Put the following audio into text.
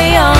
way on.